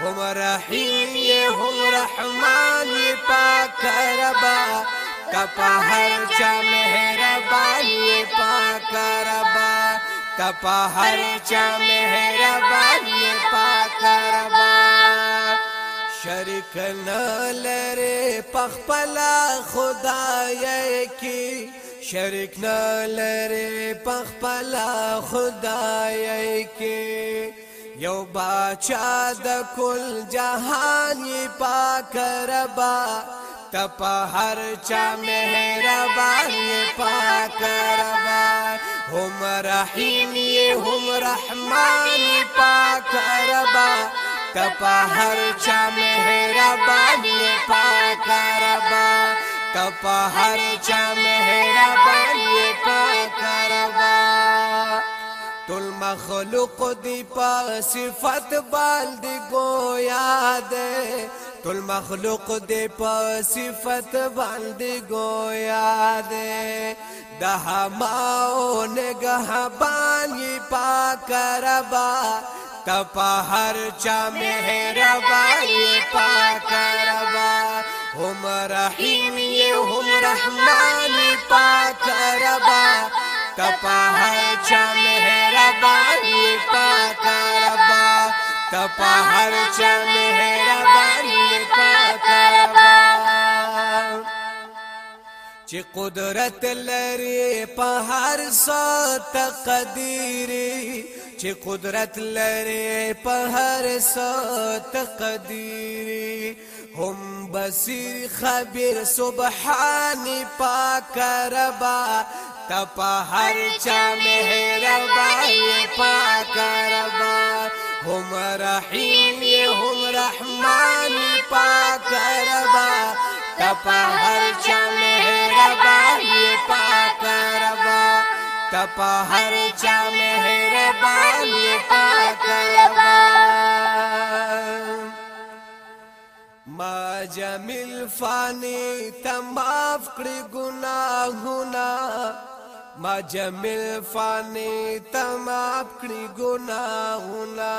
هم رحیم، یہ هم رحمان، یہ پاک ربا تپا ہر چا مہربان یہ پاک ربا تپا ہر چا مہربان یہ پاک ربا۔ شرک نہ لرے پخپلا خدا کی، شرک نہ لرے پخپلا خدا کی۔ یو باچا د کل جہان یہ پاک ربا، تپا ہر چا مہربان یہ پاک ربا۔ ہم رحیم، یہ ہم رحمان، یہ پاک ربا۔ تپا ہر چا مہربان یہ پاک ربا۔ تپا ہر چا مہربان یہ پاک ربا۔ مخلوق دی پا صفت بال دی گویا دے۔ تل مخلوق دی پا صفت بال دی گویا دے۔ دہا ماؤ نگہ بانی پا کربا۔ تپا ہر چا مہربانی پا کربا۔ ہم رحیم یہ ہم رحمانی پا کربا۔ تپا ہر چا مہربانی په هر چا مهربان پاک چې قدرت لري په هر څه تقدیر چې قدرت لري په هر څه تقدیر هم بصیر خبیر سبحان پاک ربا تپا هر چا مهربان پاک ربا ہم رحیم، یہ ہم رحمان پاک ربا، تپا ہر چا مہربانی پاک ربا، تپا ہر چا مہربانی پاک ربا۔ ما جمیل فانی تماف کری ما جمیل فانی تماف کری گناہونا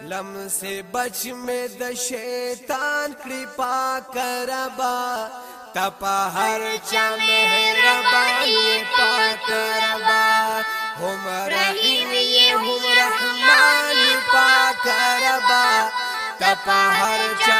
لم سے بچ میں د شیطان کری پاک ربا۔ تپا ہر چا مہربانی پاک ربا۔ ہم رحیم، یہ ہم رحمان پاک ربا۔ تپا ہر چا